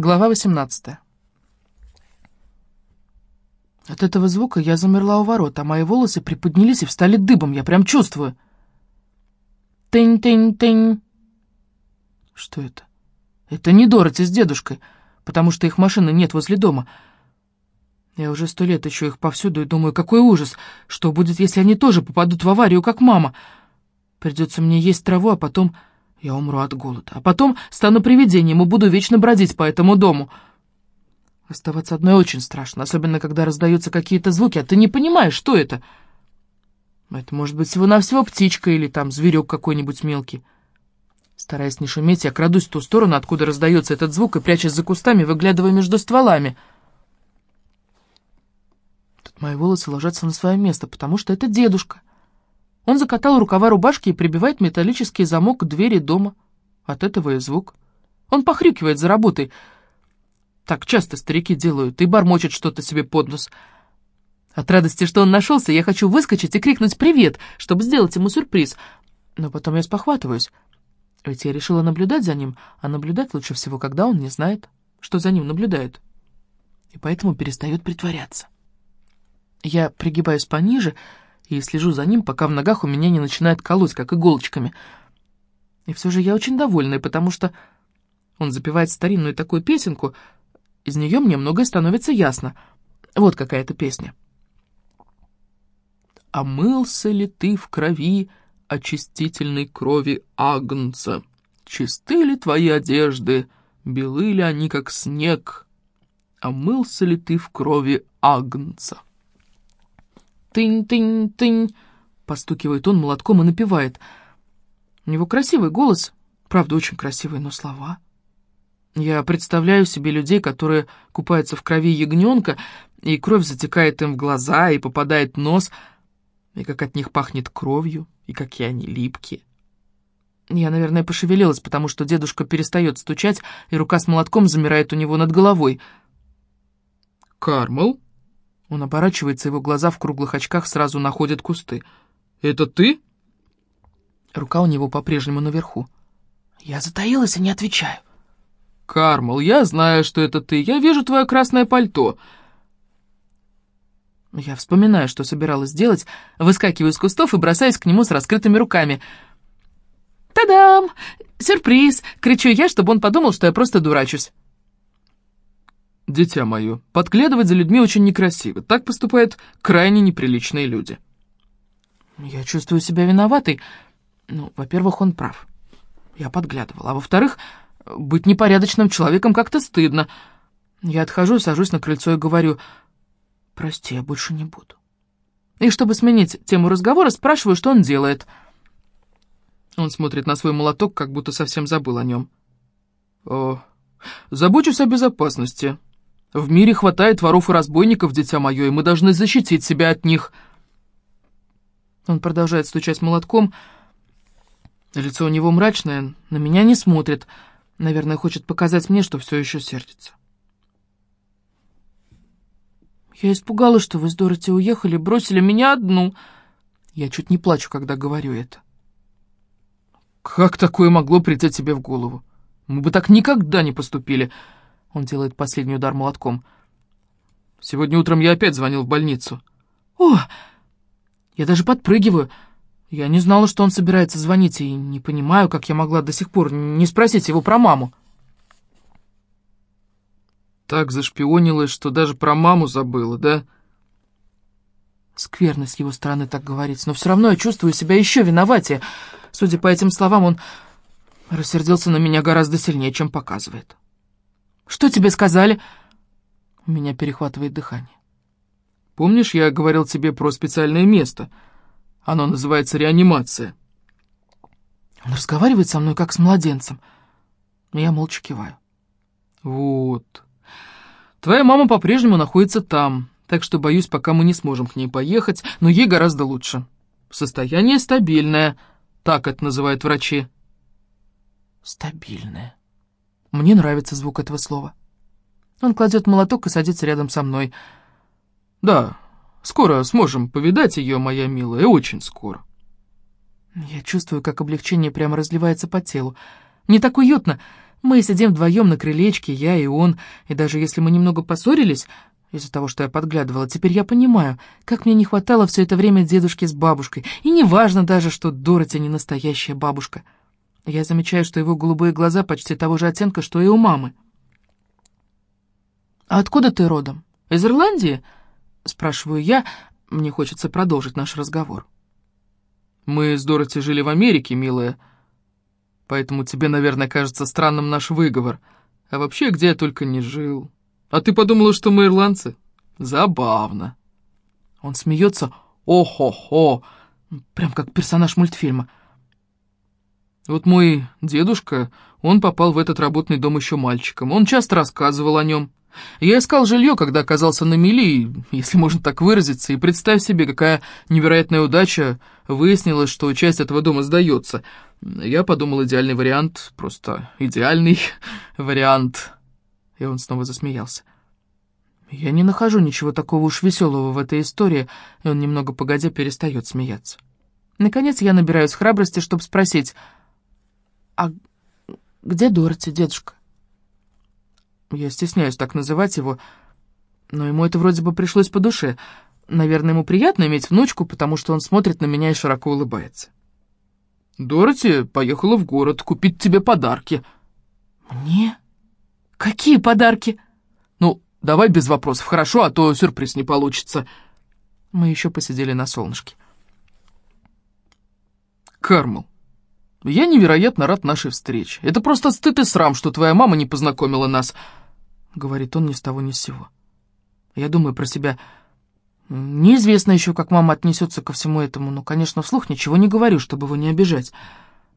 Глава 18. От этого звука я замерла у ворот, а мои волосы приподнялись и встали дыбом, я прям чувствую. Тынь-тынь-тынь. Что это? Это не Дороти с дедушкой, потому что их машины нет возле дома. Я уже сто лет ищу их повсюду и думаю, какой ужас, что будет, если они тоже попадут в аварию, как мама. Придется мне есть траву, а потом я умру от голода. А потом стану привидением и буду вечно бродить по этому дому. Оставаться одной очень страшно, особенно когда раздаются какие-то звуки, а ты не понимаешь, что это. Это может быть всего-навсего птичка или там зверек какой-нибудь мелкий. Стараясь не шуметь, я крадусь в ту сторону, откуда раздается этот звук, и, прячась за кустами, выглядывая между стволами. Тут мои волосы ложатся на свое место, потому что это дедушка. Он закатал рукава рубашки и прибивает металлический замок к двери дома. От этого и звук. Он похрюкивает за работой. Так часто старики делают и бормочет что-то себе под нос. От радости, что он нашелся, я хочу выскочить и крикнуть «Привет!», чтобы сделать ему сюрприз. Но потом я спохватываюсь. Ведь я решила наблюдать за ним, а наблюдать лучше всего, когда он не знает, что за ним наблюдают. И поэтому перестает притворяться. Я пригибаюсь пониже и слежу за ним, пока в ногах у меня не начинает колоть, как иголочками. И все же я очень довольна, потому что он запевает старинную такую песенку, из нее мне многое становится ясно. Вот какая-то песня. «Омылся ли ты в крови очистительной крови Агнца? Чисты ли твои одежды, белы ли они, как снег? Омылся ли ты в крови Агнца?» «Тынь-тынь-тынь», — постукивает он молотком и напевает. У него красивый голос, правда, очень красивый, но слова... Я представляю себе людей, которые купаются в крови ягненка, и кровь затекает им в глаза и попадает в нос, и как от них пахнет кровью, и какие они липкие. Я, наверное, пошевелилась, потому что дедушка перестает стучать, и рука с молотком замирает у него над головой. «Кармел?» Он оборачивается, его глаза в круглых очках сразу находят кусты. «Это ты?» Рука у него по-прежнему наверху. Я затаилась и не отвечаю. «Кармал, я знаю, что это ты. Я вижу твое красное пальто». Я вспоминаю, что собиралась сделать, выскакиваю из кустов и бросаюсь к нему с раскрытыми руками. «Та-дам! Сюрприз!» — кричу я, чтобы он подумал, что я просто дурачусь. «Дитя мое, подглядывать за людьми очень некрасиво. Так поступают крайне неприличные люди». Я чувствую себя виноватой. Ну, во-первых, он прав. Я подглядывал. А во-вторых, быть непорядочным человеком как-то стыдно. Я отхожу, сажусь на крыльцо и говорю, «Прости, я больше не буду». И чтобы сменить тему разговора, спрашиваю, что он делает. Он смотрит на свой молоток, как будто совсем забыл о нем. «О, забочусь о безопасности. В мире хватает воров и разбойников, дитя мое, и мы должны защитить себя от них». Он продолжает стучать молотком. Лицо у него мрачное, на меня не смотрит — Наверное, хочет показать мне, что все еще сердится. Я испугалась, что вы с Дороти уехали, бросили меня одну. Я чуть не плачу, когда говорю это. Как такое могло прийти тебе в голову? Мы бы так никогда не поступили. Он делает последний удар молотком. Сегодня утром я опять звонил в больницу. О, я даже подпрыгиваю. Я не знала, что он собирается звонить, и не понимаю, как я могла до сих пор не спросить его про маму. Так зашпионилась, что даже про маму забыла, да? Скверно с его стороны так говорить, но все равно я чувствую себя еще виноватее. Судя по этим словам, он рассердился на меня гораздо сильнее, чем показывает. «Что тебе сказали?» У меня перехватывает дыхание. «Помнишь, я говорил тебе про специальное место?» Оно называется реанимация. Он разговаривает со мной, как с младенцем. Я молча киваю. Вот. Твоя мама по-прежнему находится там, так что, боюсь, пока мы не сможем к ней поехать, но ей гораздо лучше. Состояние стабильное, так это называют врачи. Стабильное. Мне нравится звук этого слова. Он кладет молоток и садится рядом со мной. Да, Скоро сможем повидать ее, моя милая, очень скоро». Я чувствую, как облегчение прямо разливается по телу. Мне так уютно. Мы сидим вдвоем на крылечке, я и он, и даже если мы немного поссорились, из-за того, что я подглядывала, теперь я понимаю, как мне не хватало все это время дедушки с бабушкой, и не важно даже, что Дороти не настоящая бабушка. Я замечаю, что его голубые глаза почти того же оттенка, что и у мамы. «А откуда ты родом? Из Ирландии?» — спрашиваю я, мне хочется продолжить наш разговор. «Мы с Дороти жили в Америке, милая, поэтому тебе, наверное, кажется странным наш выговор. А вообще, где я только не жил. А ты подумала, что мы ирландцы? Забавно». Он смеется «О-хо-хо», прям как персонаж мультфильма. Вот мой дедушка, он попал в этот работный дом еще мальчиком. Он часто рассказывал о нем. Я искал жилье, когда оказался на мели, если можно так выразиться, и представь себе, какая невероятная удача, выяснилось, что часть этого дома сдается. Я подумал, идеальный вариант, просто идеальный вариант. И он снова засмеялся. Я не нахожу ничего такого уж веселого в этой истории, и он немного погодя перестает смеяться. Наконец я набираюсь храбрости, чтобы спросить, «А где Дороти, дедушка?» Я стесняюсь так называть его, но ему это вроде бы пришлось по душе. Наверное, ему приятно иметь внучку, потому что он смотрит на меня и широко улыбается. «Дороти поехала в город купить тебе подарки». «Мне? Какие подарки?» «Ну, давай без вопросов, хорошо, а то сюрприз не получится». Мы еще посидели на солнышке. «Кармел, я невероятно рад нашей встрече. Это просто стыд и срам, что твоя мама не познакомила нас». — говорит он ни с того ни с сего. Я думаю про себя. Неизвестно еще, как мама отнесется ко всему этому, но, конечно, вслух ничего не говорю, чтобы его не обижать.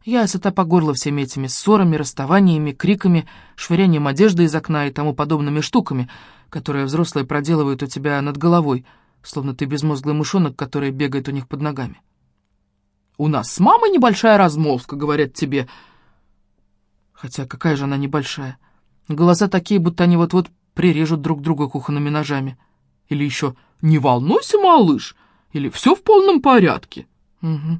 Я сыта по горло всеми этими ссорами, расставаниями, криками, швырянием одежды из окна и тому подобными штуками, которые взрослые проделывают у тебя над головой, словно ты безмозглый мышонок, который бегает у них под ногами. «У нас с мамой небольшая размолвка», — говорят тебе. Хотя какая же она небольшая? Голоса такие, будто они вот-вот прирежут друг друга кухонными ножами. Или еще «Не волнуйся, малыш!» Или «Все в полном порядке!» Угу.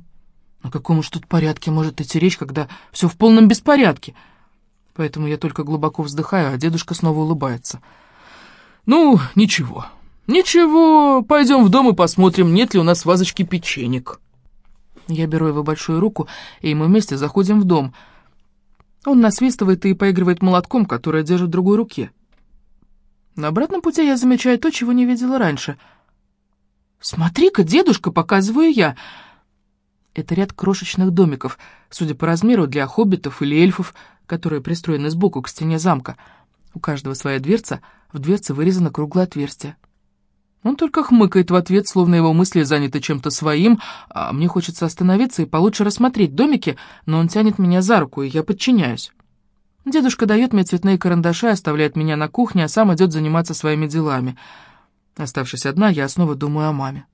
О каком уж тут порядке может идти речь, когда все в полном беспорядке? Поэтому я только глубоко вздыхаю, а дедушка снова улыбается. «Ну, ничего, ничего, пойдем в дом и посмотрим, нет ли у нас вазочки печенек». Я беру его большую руку, и мы вместе заходим в дом — он насвистывает и поигрывает молотком, который держит в другой руке. На обратном пути я замечаю то, чего не видела раньше. «Смотри-ка, дедушка!» — показываю я. Это ряд крошечных домиков, судя по размеру, для хоббитов или эльфов, которые пристроены сбоку к стене замка. У каждого своя дверца, в дверце вырезано круглое отверстие. Он только хмыкает в ответ, словно его мысли заняты чем-то своим, а мне хочется остановиться и получше рассмотреть домики, но он тянет меня за руку, и я подчиняюсь. Дедушка дает мне цветные карандаши, оставляет меня на кухне, а сам идет заниматься своими делами. Оставшись одна, я снова думаю о маме.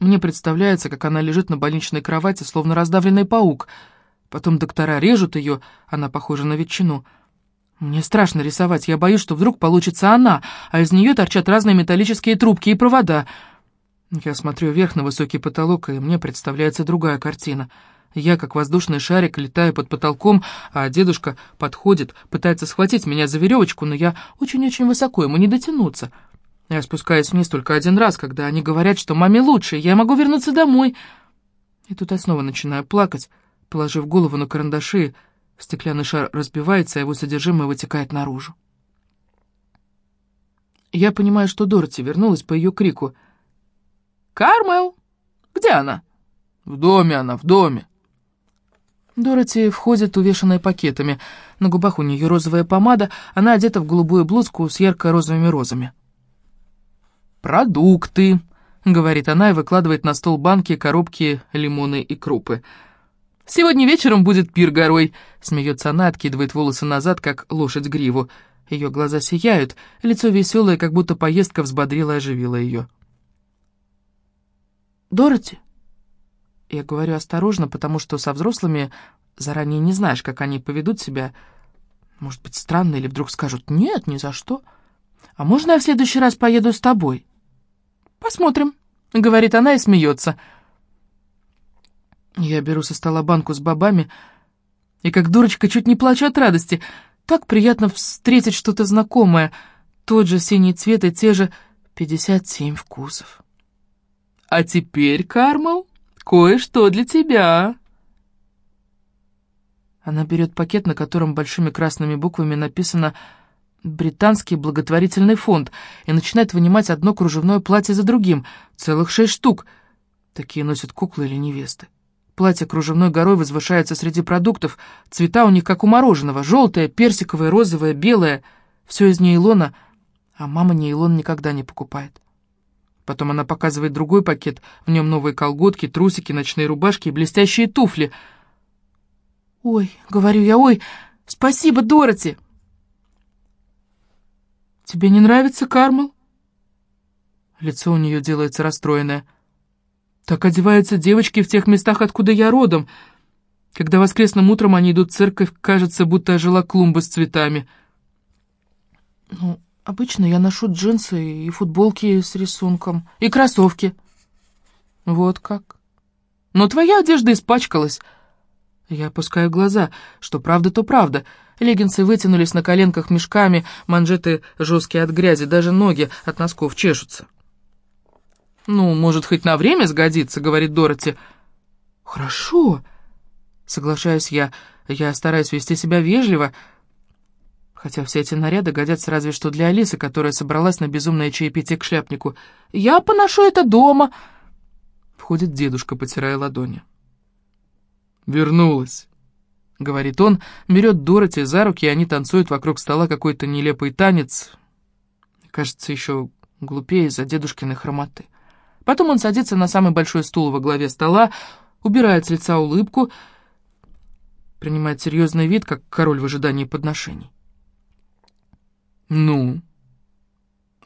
Мне представляется, как она лежит на больничной кровати, словно раздавленный паук. Потом доктора режут ее, она похожа на ветчину — мне страшно рисовать, я боюсь, что вдруг получится она, а из нее торчат разные металлические трубки и провода. Я смотрю вверх на высокий потолок, и мне представляется другая картина. Я, как воздушный шарик, летаю под потолком, а дедушка подходит, пытается схватить меня за веревочку, но я очень-очень высоко, ему не дотянуться. Я спускаюсь вниз только один раз, когда они говорят, что маме лучше, я могу вернуться домой. И тут я снова начинаю плакать, положив голову на карандаши, Стеклянный шар разбивается, а его содержимое вытекает наружу. Я понимаю, что Дороти вернулась по ее крику. «Кармел! Где она?» «В доме она, в доме!» Дороти входит, увешанная пакетами. На губах у нее розовая помада, она одета в голубую блузку с ярко-розовыми розами. «Продукты», — говорит она и выкладывает на стол банки, коробки, лимоны и крупы. «Сегодня вечером будет пир горой», — смеется она, откидывает волосы назад, как лошадь гриву. Ее глаза сияют, лицо веселое, как будто поездка взбодрила и оживила ее. «Дороти?» Я говорю осторожно, потому что со взрослыми заранее не знаешь, как они поведут себя. Может быть, странно, или вдруг скажут «нет, ни за что». «А можно я в следующий раз поеду с тобой?» «Посмотрим», — говорит она и смеется. «Я беру со стола банку с бобами. И как дурочка чуть не плачу от радости. Так приятно встретить что-то знакомое. Тот же синий цвет и те же 57 вкусов. А теперь, Кармал, кое-что для тебя. Она берет пакет, на котором большими красными буквами написано «Британский благотворительный фонд», и начинает вынимать одно кружевное платье за другим, целых шесть штук. Такие носят куклы или невесты. Платье кружевной горой возвышается среди продуктов, цвета у них как у мороженого, желтое, персиковое, розовое, белое. Все из нейлона, а мама нейлон никогда не покупает. Потом она показывает другой пакет, в нем новые колготки, трусики, ночные рубашки и блестящие туфли — «Ой», — говорю я, — «ой, спасибо, Дороти!» «Тебе не нравится, Кармел?» Лицо у нее делается расстроенное. «Так одеваются девочки в тех местах, откуда я родом. Когда воскресным утром они идут в церковь, кажется, будто ожила клумба с цветами». «Ну, обычно я ношу джинсы и футболки с рисунком, и кроссовки». «Вот как? Но твоя одежда испачкалась». Я опускаю глаза. Что правда, то правда. Леггинсы вытянулись на коленках мешками, манжеты жесткие от грязи, даже ноги от носков чешутся. «Ну, может, хоть на время сгодится», — говорит Дороти. «Хорошо», — соглашаюсь я. Я стараюсь вести себя вежливо, хотя все эти наряды годятся разве что для Алисы, которая собралась на безумное чаепитие к шляпнику. «Я поношу это дома», — входит дедушка, потирая ладони. «Вернулась», — говорит он, берет Дороти за руки, и они танцуют вокруг стола какой-то нелепый танец. Кажется, еще глупее из-за дедушкиной хромоты. Потом он садится на самый большой стул во главе стола, убирает с лица улыбку, принимает серьезный вид, как король в ожидании подношений. «Ну?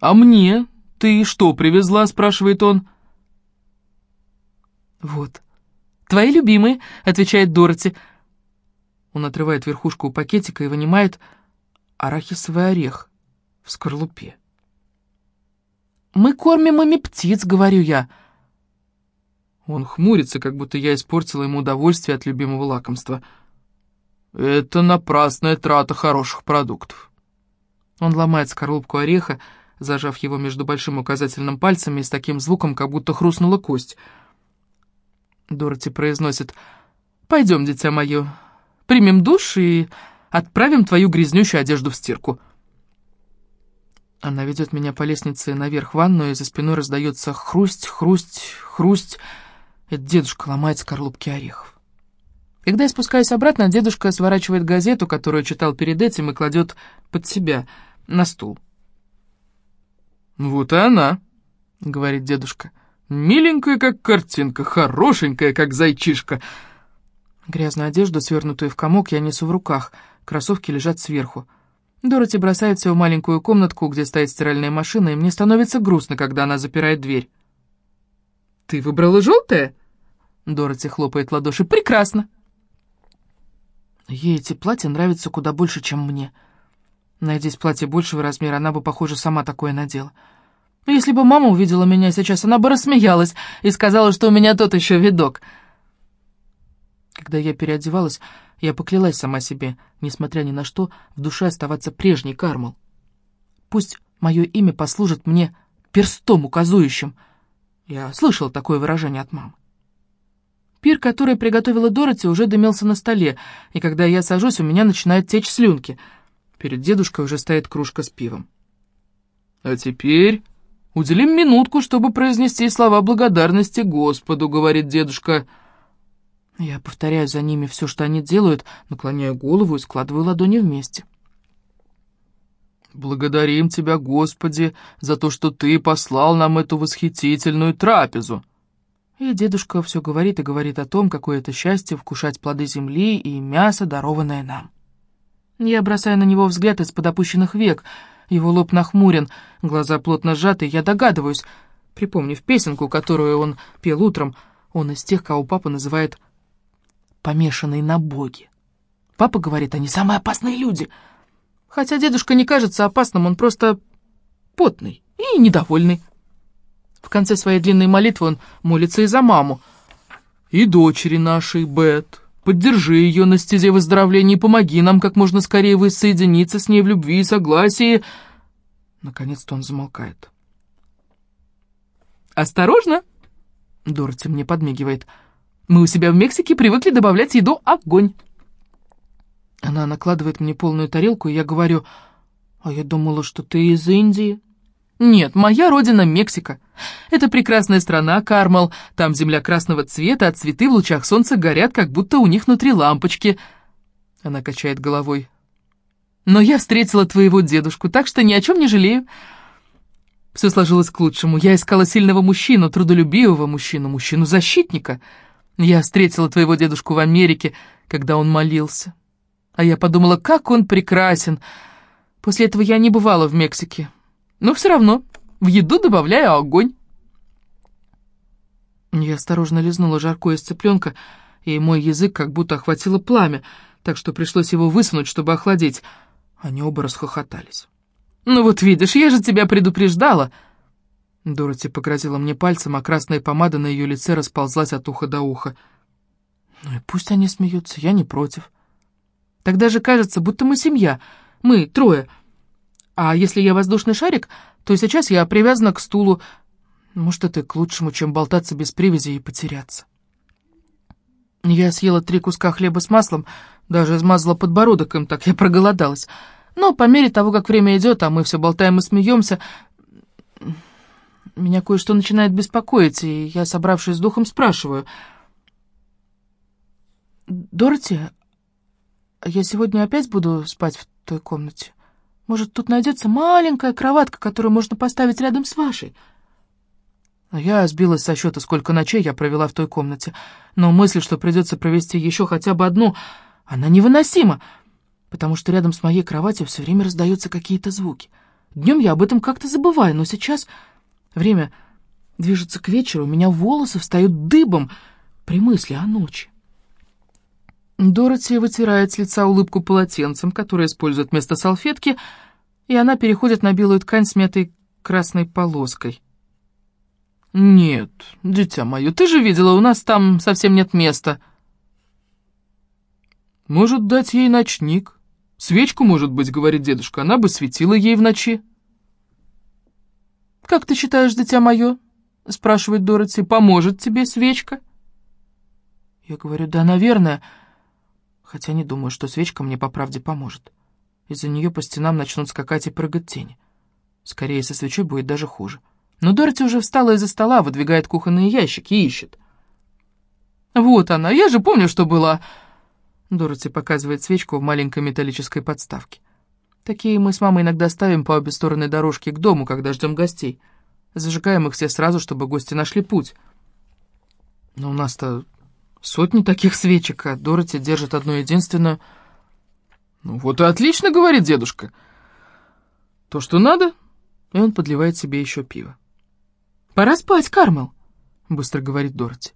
А мне ты что привезла?» — спрашивает он. «Вот», «Твои любимые», — отвечает Дороти. Он отрывает верхушку у пакетика и вынимает арахисовый орех в скорлупе. «Мы кормим ими птиц», — говорю я. Он хмурится, как будто я испортила ему удовольствие от любимого лакомства. «Это напрасная трата хороших продуктов». Он ломает скорлупку ореха, зажав его между большим указательным пальцами и с таким звуком, как будто хрустнула кость — Дороти произносит. «Пойдем, дитя мое, примем душ и отправим твою грязнющую одежду в стирку». Она ведет меня по лестнице наверх в ванную, и за спиной раздается хрусть, хрусть, хрусть. Это дедушка ломает скорлупки орехов. Когда я спускаюсь обратно, дедушка сворачивает газету, которую читал перед этим, и кладет под себя на стул. «Вот и она», — говорит дедушка. Миленькая, как картинка, хорошенькая, как зайчишка. Грязную одежду, свернутую в комок, я несу в руках. Кроссовки лежат сверху. Дороти бросает все в маленькую комнатку, где стоит стиральная машина, и мне становится грустно, когда она запирает дверь. «Ты выбрала желтое?» Дороти хлопает ладоши. «Прекрасно!» Ей эти платья нравятся куда больше, чем мне. Найдись платье большего размера, она бы, похоже, сама такое надела. Если бы мама увидела меня сейчас, она бы рассмеялась и сказала, что у меня тот еще видок. Когда я переодевалась, я поклялась сама себе, несмотря ни на что, в душе оставаться прежней Кармал. Пусть мое имя послужит мне перстом указующим. Я слышала такое выражение от мамы. Пир, который приготовила Дороти, уже дымился на столе, и когда я сажусь, у меня начинают течь слюнки. Перед дедушкой уже стоит кружка с пивом. «А теперь Уделим минутку, чтобы произнести слова благодарности Господу», — говорит дедушка. Я повторяю за ними все, что они делают, наклоняю голову и складываю ладони вместе. «Благодарим Тебя, Господи, за то, что Ты послал нам эту восхитительную трапезу». И дедушка все говорит и говорит о том, какое это счастье вкушать плоды земли и мясо, дарованное нам. Я бросаю на него взгляд из-под опущенных век — его лоб нахмурен, глаза плотно сжаты, я догадываюсь, припомнив песенку, которую он пел утром, он из тех, кого папа называет «помешанный на Боге». Папа говорит, они самые опасные люди. Хотя дедушка не кажется опасным, он просто потный и недовольный. В конце своей длинной молитвы он молится и за маму. «И дочери нашей, Бет, Поддержи ее на стезе выздоровления и помоги нам как можно скорее воссоединиться с ней в любви и согласии. Наконец-то он замолкает. «Осторожно!» — Дороти мне подмигивает. «Мы у себя в Мексике привыкли добавлять еду огонь». Она накладывает мне полную тарелку, и я говорю, «А я думала, что ты из Индии». «Нет, моя родина — Мексика. Это прекрасная страна, Кармал. Там земля красного цвета, а цветы в лучах солнца горят, как будто у них внутри лампочки». Она качает головой. «Но я встретила твоего дедушку, так что ни о чем не жалею. Все сложилось к лучшему. Я искала сильного мужчину, трудолюбивого мужчину, мужчину-защитника. Я встретила твоего дедушку в Америке, когда он молился. А я подумала, как он прекрасен. После этого я не бывала в Мексике. Но все равно в еду добавляю огонь. Я осторожно лизнула жаркое из цыпленка, и мой язык как будто охватило пламя, так что пришлось его высунуть, чтобы охладить. Они оба расхохотались. «Ну вот видишь, я же тебя предупреждала!» Дороти погрозила мне пальцем, а красная помада на ее лице расползлась от уха до уха. «Ну и пусть они смеются, я не против. Тогда же кажется, будто мы семья, мы трое. А если я воздушный шарик, то сейчас я привязана к стулу. Может, это к лучшему, чем болтаться без привязи и потеряться». Я съела три куска хлеба с маслом, даже измазала подбородок им, так я проголодалась. Но по мере того, как время идет, а мы все болтаем и смеемся, меня кое-что начинает беспокоить, и я, собравшись с духом, спрашиваю. «Дороти, я сегодня опять буду спать в той комнате? Может, тут найдется маленькая кроватка, которую можно поставить рядом с вашей?» Я сбилась со счета, сколько ночей я провела в той комнате, но мысль, что придется провести еще хотя бы одну, она невыносима потому что рядом с моей кроватью все время раздаются какие-то звуки. Днем я об этом как-то забываю, но сейчас время движется к вечеру, у меня волосы встают дыбом при мысли о ночи. Дороти вытирает с лица улыбку полотенцем, которое использует вместо салфетки, и она переходит на белую ткань с мятой красной полоской. «Нет, дитя мое, ты же видела, у нас там совсем нет места». «Может, дать ей ночник?» «Свечку, может быть, — говорит дедушка, — она бы светила ей в ночи». «Как ты считаешь, дитя мое?» — спрашивает Дороти. «Поможет тебе свечка?» Я говорю, да, наверное, хотя не думаю, что свечка мне по правде поможет. Из-за нее по стенам начнут скакать и прыгать тени. Скорее, со свечой будет даже хуже. Но Дороти уже встала из-за стола, выдвигает кухонные ящики и ищет. «Вот она, я же помню, что была...» Дороти показывает свечку в маленькой металлической подставке. Такие мы с мамой иногда ставим по обе стороны дорожки к дому, когда ждем гостей. Зажигаем их все сразу, чтобы гости нашли путь. Но у нас-то сотни таких свечек, а Дороти держит одну единственную. «Ну вот и отлично», — говорит дедушка. «То, что надо?» И он подливает себе еще пиво. «Пора спать, Кармел», — быстро говорит Дороти.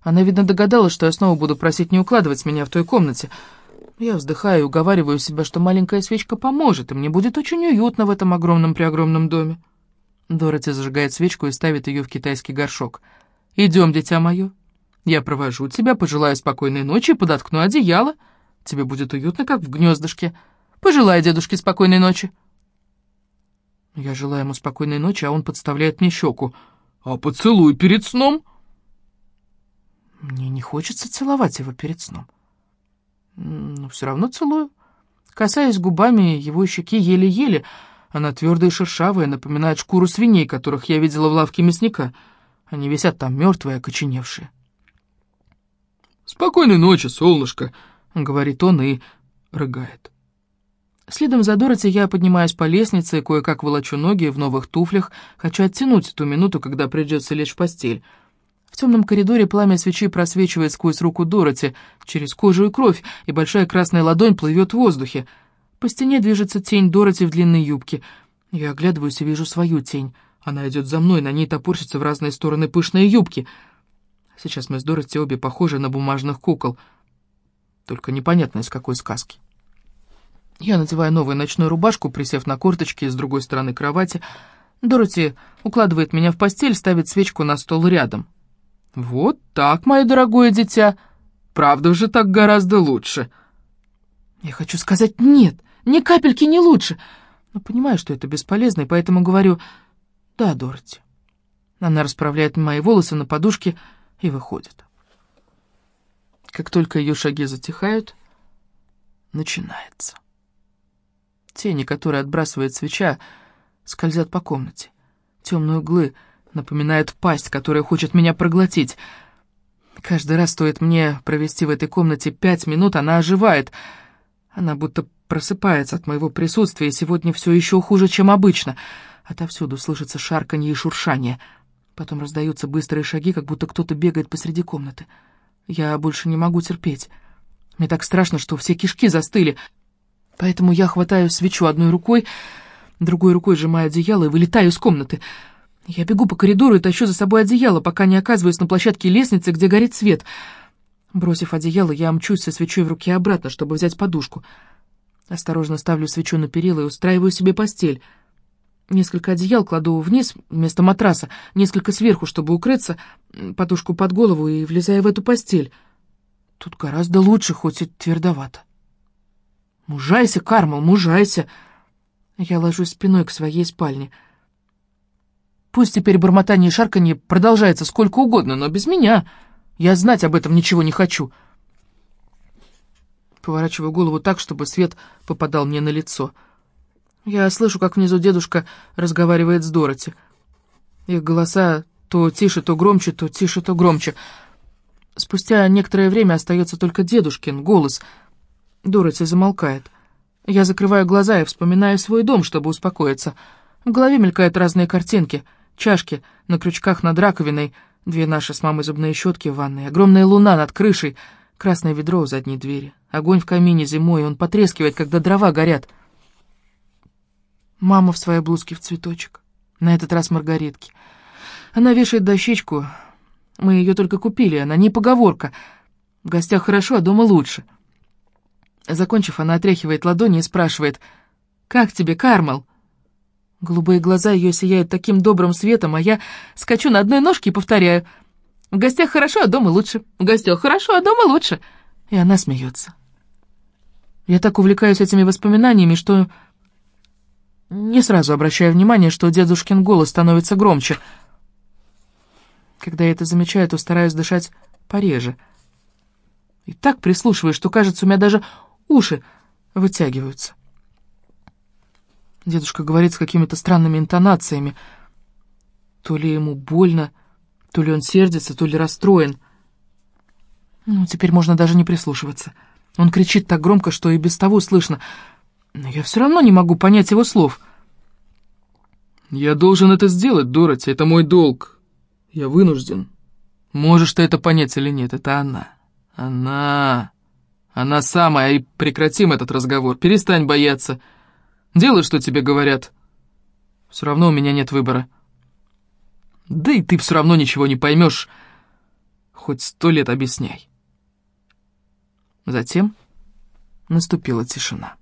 Она, видно, догадалась, что я снова буду просить не укладывать меня в той комнате. Я вздыхаю и уговариваю себя, что маленькая свечка поможет, и мне будет очень уютно в этом огромном-преогромном доме. Дороти зажигает свечку и ставит ее в китайский горшок. «Идем, дитя мое. Я провожу тебя, пожелаю спокойной ночи и подоткну одеяло. Тебе будет уютно, как в гнездышке. Пожелай дедушке спокойной ночи». Я желаю ему спокойной ночи, а он подставляет мне щеку. «А поцелуй перед сном?» Мне не хочется целовать его перед сном. Все равно целую. Касаясь губами его щеки еле-еле, она твердая и шершавая, напоминает шкуру свиней, которых я видела в лавке мясника. Они висят там мертвые, окоченевшие. «Спокойной ночи, солнышко», — говорит он и рыгает. Следом за Дороти я поднимаюсь по лестнице кое-как волочу ноги в новых туфлях, хочу оттянуть ту минуту, когда придется лечь в постель. В темном коридоре пламя свечи просвечивает сквозь руку Дороти, через кожу и кровь, и большая красная ладонь плывет в воздухе. По стене движется тень Дороти в длинной юбке. Я оглядываюсь и вижу свою тень. Она идет за мной, на ней топорщатся в разные стороны пышные юбки. Сейчас мы с Дороти обе похожи на бумажных кукол. Только непонятно, из какой сказки. Я надеваю новую ночную рубашку, присев на корточки с другой стороны кровати. Дороти укладывает меня в постель, ставит свечку на стол рядом. «Вот так, мое дорогое дитя. правда уже так гораздо лучше». Я хочу сказать «нет», ни капельки не лучше, но понимаю, что это бесполезно, и поэтому говорю «да, Дороти». Она расправляет мои волосы на подушке и выходит. Как только ее шаги затихают, начинается. Тени, которые отбрасывает свеча, скользят по комнате. Темные углы напоминают пасть, которая хочет меня проглотить. Каждый раз стоит мне провести в этой комнате пять минут, она оживает. Она будто просыпается от моего присутствия, и сегодня все еще хуже, чем обычно. Отовсюду слышится шарканье и шуршание. Потом раздаются быстрые шаги, как будто кто-то бегает посреди комнаты. Я больше не могу терпеть. Мне так страшно, что все кишки застыли. Поэтому я хватаю свечу одной рукой, другой рукой сжимаю одеяло и вылетаю из комнаты. Я бегу по коридору и тащу за собой одеяло, пока не оказываюсь на площадке лестницы, где горит свет. Бросив одеяло, я мчусь со свечой в руке обратно, чтобы взять подушку. Осторожно ставлю свечу на перила и устраиваю себе постель. Несколько одеял кладу вниз вместо матраса, несколько сверху, чтобы укрыться, подушку под голову и влезаю в эту постель. Тут гораздо лучше, хоть и твердовато. «Мужайся, Кармал, мужайся!» Я ложусь спиной к своей спальне. Пусть теперь бормотание и шарканье продолжается сколько угодно, но без меня. Я знать об этом ничего не хочу. Поворачиваю голову так, чтобы свет попадал мне на лицо. Я слышу, как внизу дедушка разговаривает с Дороти. Их голоса то тише, то громче, то тише, то громче. Спустя некоторое время остается только дедушкин голос — Дороти замолкает. Я закрываю глаза и вспоминаю свой дом, чтобы успокоиться. В голове мелькают разные картинки. Чашки на крючках над раковиной, две наши с мамой зубные щетки в ванной, огромная луна над крышей, красное ведро у задней двери, огонь в камине зимой, он потрескивает, когда дрова горят. Мама в своей блузке в цветочек, на этот раз маргаритки. Она вешает дощечку, мы ее только купили, она не поговорка. В гостях хорошо, а дома лучше. — Закончив, она отряхивает ладони и спрашивает, «Как тебе, Кармал?» Голубые глаза ее сияют таким добрым светом, а я скачу на одной ножке и повторяю, «В гостях хорошо, а дома лучше. В гостях хорошо, а дома лучше». И она смеется. Я так увлекаюсь этими воспоминаниями, что не сразу обращаю внимание, что дедушкин голос становится громче. Когда я это замечаю, то стараюсь дышать пореже. И так прислушиваюсь, что, кажется, у меня даже уши вытягиваются. Дедушка говорит с какими-то странными интонациями. То ли ему больно, то ли он сердится, то ли расстроен. Ну, теперь можно даже не прислушиваться. Он кричит так громко, что и без того слышно. Но я все равно не могу понять его слов. «Я должен это сделать, Дороти, это мой долг. Я вынужден. Можешь ты это понять или нет, это она. Она...» Она самая, и прекратим этот разговор. Перестань бояться. Делай, что тебе говорят. Все равно у меня нет выбора. Да и ты все равно ничего не поймешь. Хоть сто лет объясняй. Затем наступила тишина.